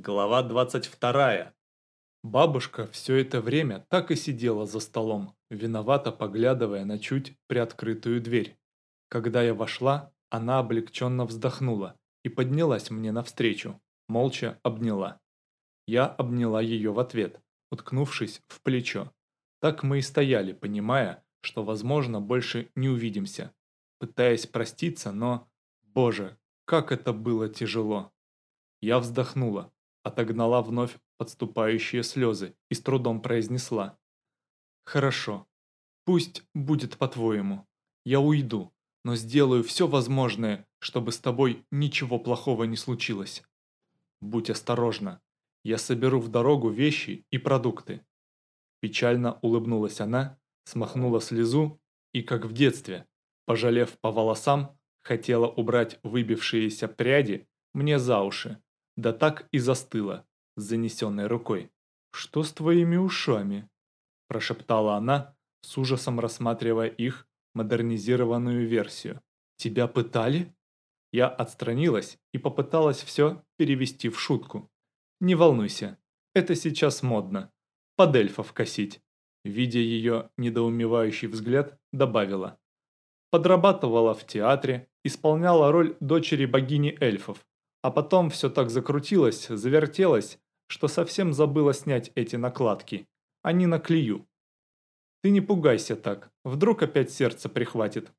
Глава 22. Бабушка все это время так и сидела за столом, виновато поглядывая на чуть приоткрытую дверь. Когда я вошла, она облегченно вздохнула и поднялась мне навстречу, молча обняла. Я обняла ее в ответ, уткнувшись в плечо. Так мы и стояли, понимая, что, возможно, больше не увидимся. Пытаясь проститься, но... Боже, как это было тяжело. Я вздохнула, отогнала вновь подступающие слезы и с трудом произнесла. «Хорошо, пусть будет по-твоему. Я уйду, но сделаю все возможное, чтобы с тобой ничего плохого не случилось. Будь осторожна, я соберу в дорогу вещи и продукты». Печально улыбнулась она, смахнула слезу и, как в детстве, пожалев по волосам, хотела убрать выбившиеся пряди мне за уши, да так и застыла, с занесенной рукой. «Что с твоими ушами?» – прошептала она, с ужасом рассматривая их модернизированную версию. «Тебя пытали?» Я отстранилась и попыталась все перевести в шутку. «Не волнуйся, это сейчас модно. Под эльфов косить». Видя ее недоумевающий взгляд, добавила. Подрабатывала в театре, исполняла роль дочери богини эльфов. А потом все так закрутилось, завертелось, что совсем забыла снять эти накладки. Они на клею. Ты не пугайся так, вдруг опять сердце прихватит.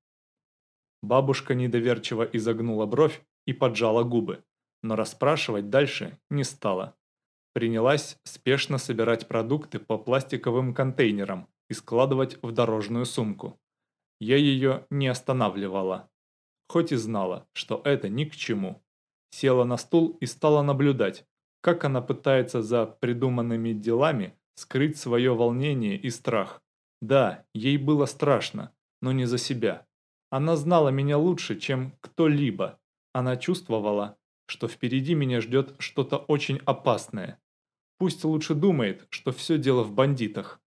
Бабушка недоверчиво изогнула бровь и поджала губы, но расспрашивать дальше не стала. Принялась спешно собирать продукты по пластиковым контейнерам и складывать в дорожную сумку. Я ее не останавливала, хоть и знала, что это ни к чему села на стул и стала наблюдать, как она пытается за придуманными делами скрыть свое волнение и страх. Да, ей было страшно, но не за себя. Она знала меня лучше, чем кто-либо. Она чувствовала, что впереди меня ждет что-то очень опасное. Пусть лучше думает, что все дело в бандитах.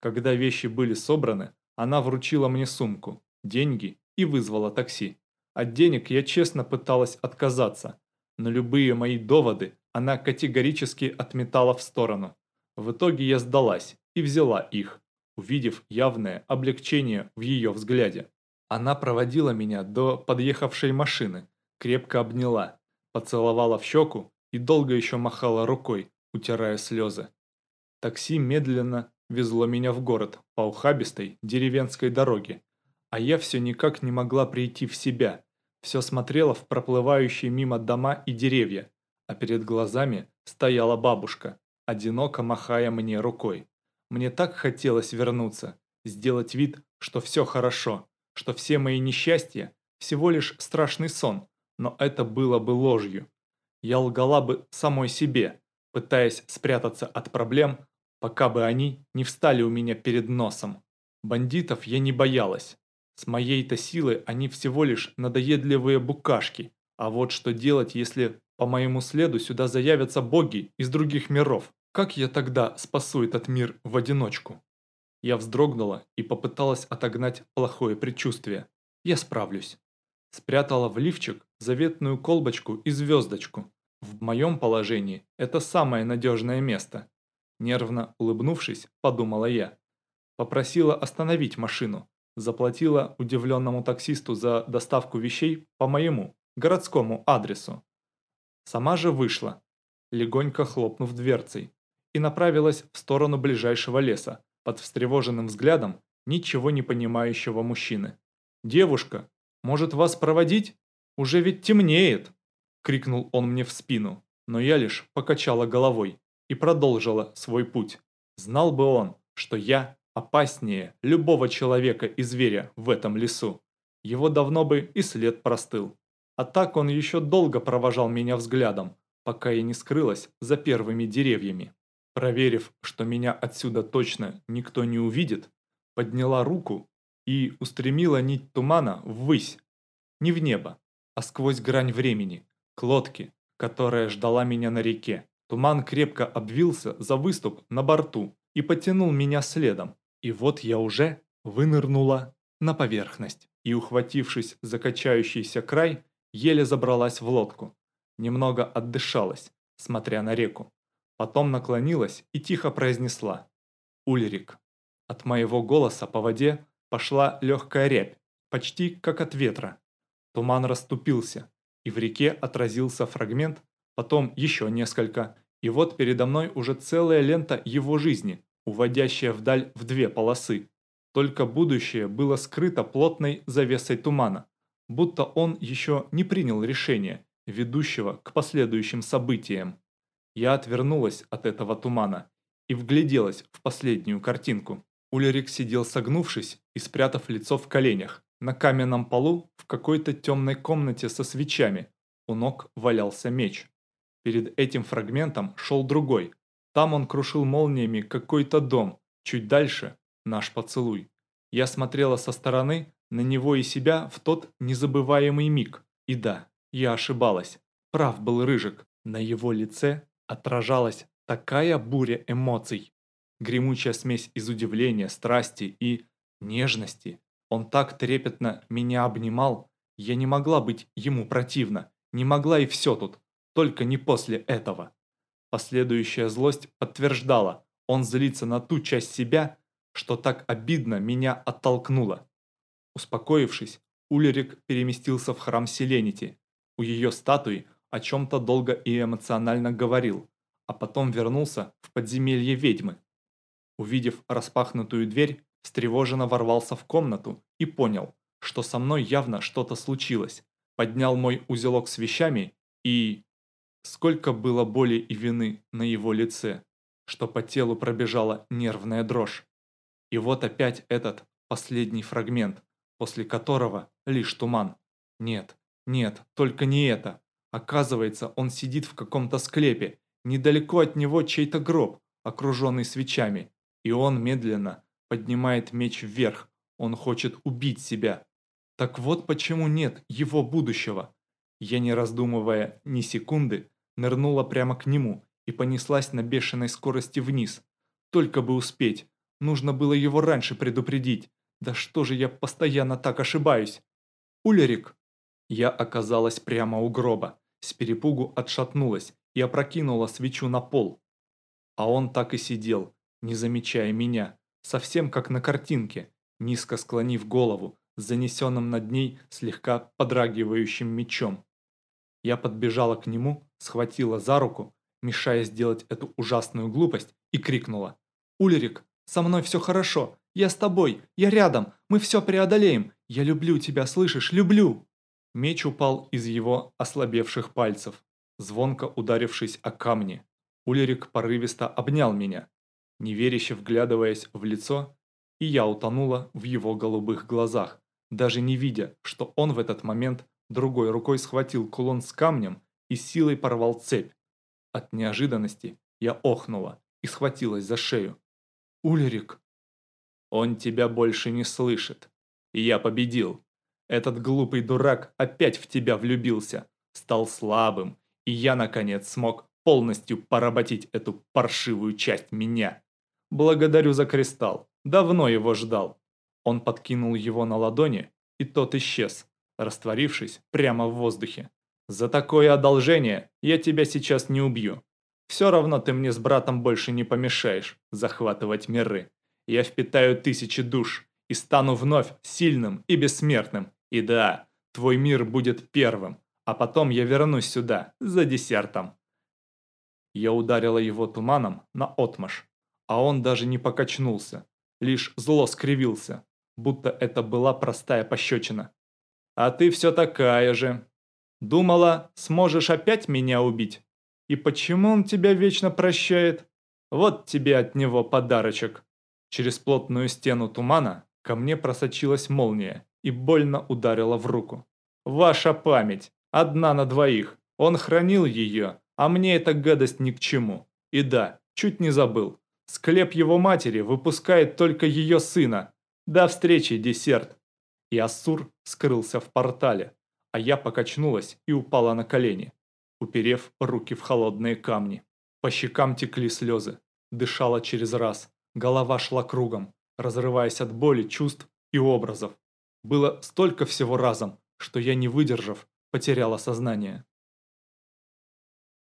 Когда вещи были собраны, она вручила мне сумку, деньги и вызвала такси. От денег я честно пыталась отказаться, но любые мои доводы она категорически отметала в сторону. В итоге я сдалась и взяла их, увидев явное облегчение в ее взгляде. Она проводила меня до подъехавшей машины, крепко обняла, поцеловала в щеку и долго еще махала рукой, утирая слезы. Такси медленно везло меня в город по ухабистой деревенской дороге, а я все никак не могла прийти в себя. Все смотрела в проплывающие мимо дома и деревья, а перед глазами стояла бабушка, одиноко махая мне рукой. Мне так хотелось вернуться, сделать вид, что все хорошо, что все мои несчастья – всего лишь страшный сон, но это было бы ложью. Я лгала бы самой себе, пытаясь спрятаться от проблем, пока бы они не встали у меня перед носом. Бандитов я не боялась, с моей-то силой они всего лишь надоедливые букашки. А вот что делать, если по моему следу сюда заявятся боги из других миров? Как я тогда спасу этот мир в одиночку? Я вздрогнула и попыталась отогнать плохое предчувствие. Я справлюсь. Спрятала в лифчик заветную колбочку и звездочку. В моем положении это самое надежное место. Нервно улыбнувшись, подумала я. Попросила остановить машину, Заплатила удивленному таксисту за доставку вещей по моему, городскому адресу. Сама же вышла, легонько хлопнув дверцей, и направилась в сторону ближайшего леса, под встревоженным взглядом ничего не понимающего мужчины. «Девушка, может вас проводить? Уже ведь темнеет!» – крикнул он мне в спину, но я лишь покачала головой и продолжила свой путь. Знал бы он, что я опаснее любого человека и зверя в этом лесу. Его давно бы и след простыл. А так он еще долго провожал меня взглядом, пока я не скрылась за первыми деревьями. Проверив, что меня отсюда точно никто не увидит, подняла руку и устремила нить тумана ввысь. Не в небо, а сквозь грань времени, к лодке, которая ждала меня на реке. Туман крепко обвился за выступ на борту и потянул меня следом. И вот я уже вынырнула на поверхность и, ухватившись за качающийся край, еле забралась в лодку. Немного отдышалась, смотря на реку. Потом наклонилась и тихо произнесла «Ульрик». От моего голоса по воде пошла легкая рябь, почти как от ветра. Туман расступился, и в реке отразился фрагмент, потом еще несколько, и вот передо мной уже целая лента его жизни, уводящая вдаль в две полосы. Только будущее было скрыто плотной завесой тумана, будто он еще не принял решения, ведущего к последующим событиям. Я отвернулась от этого тумана и вгляделась в последнюю картинку. Улерик сидел согнувшись и спрятав лицо в коленях. На каменном полу в какой-то темной комнате со свечами у ног валялся меч. Перед этим фрагментом шел другой. Там он крушил молниями какой-то дом, чуть дальше – наш поцелуй. Я смотрела со стороны на него и себя в тот незабываемый миг. И да, я ошибалась. Прав был Рыжик. На его лице отражалась такая буря эмоций. Гремучая смесь из удивления, страсти и нежности. Он так трепетно меня обнимал, я не могла быть ему противна. Не могла и все тут, только не после этого. Последующая злость подтверждала, он злится на ту часть себя, что так обидно меня оттолкнула. Успокоившись, Улерик переместился в храм Селенити. У ее статуи о чем-то долго и эмоционально говорил, а потом вернулся в подземелье ведьмы. Увидев распахнутую дверь, встревоженно ворвался в комнату и понял, что со мной явно что-то случилось. Поднял мой узелок с вещами и... Сколько было боли и вины на его лице, что по телу пробежала нервная дрожь. И вот опять этот последний фрагмент, после которого лишь туман. Нет, нет, только не это. Оказывается, он сидит в каком-то склепе, недалеко от него чей-то гроб, окруженный свечами, и он медленно поднимает меч вверх, он хочет убить себя. Так вот почему нет его будущего. Я, не раздумывая ни секунды, нырнула прямо к нему и понеслась на бешеной скорости вниз. Только бы успеть, нужно было его раньше предупредить. Да что же я постоянно так ошибаюсь? Улерик! Я оказалась прямо у гроба, с перепугу отшатнулась и опрокинула свечу на пол. А он так и сидел, не замечая меня, совсем как на картинке, низко склонив голову, с занесенным над ней слегка подрагивающим мечом. Я подбежала к нему, схватила за руку, мешая сделать эту ужасную глупость, и крикнула. «Ульрик, со мной все хорошо, я с тобой, я рядом, мы все преодолеем, я люблю тебя, слышишь, люблю!» Меч упал из его ослабевших пальцев, звонко ударившись о камни. Ульрик порывисто обнял меня, неверяще вглядываясь в лицо, и я утонула в его голубых глазах, даже не видя, что он в этот момент другой рукой схватил кулон с камнем и силой порвал цепь. От неожиданности я охнула и схватилась за шею. «Ульрик!» «Он тебя больше не слышит. И я победил. Этот глупый дурак опять в тебя влюбился, стал слабым, и я, наконец, смог полностью поработить эту паршивую часть меня. Благодарю за кристалл. Давно его ждал. Он подкинул его на ладони, и тот исчез, растворившись прямо в воздухе. За такое одолжение я тебя сейчас не убью. Все равно ты мне с братом больше не помешаешь захватывать миры. Я впитаю тысячи душ и стану вновь сильным и бессмертным. И да, твой мир будет первым, а потом я вернусь сюда за десертом. Я ударила его туманом на отмаш, а он даже не покачнулся, лишь зло скривился, будто это была простая пощечина. «А ты все такая же. Думала, сможешь опять меня убить? И почему он тебя вечно прощает? Вот тебе от него подарочек». Через плотную стену тумана ко мне просочилась молния и больно ударила в руку. «Ваша память, одна на двоих. Он хранил ее, а мне эта гадость ни к чему. И да, чуть не забыл. Склеп его матери выпускает только ее сына. До встречи, десерт. И Ассур скрылся в портале, а я покачнулась и упала на колени, уперев руки в холодные камни. По щекам текли слезы, дышала через раз, голова шла кругом, разрываясь от боли, чувств и образов. Было столько всего разом, что я, не выдержав, потеряла сознание.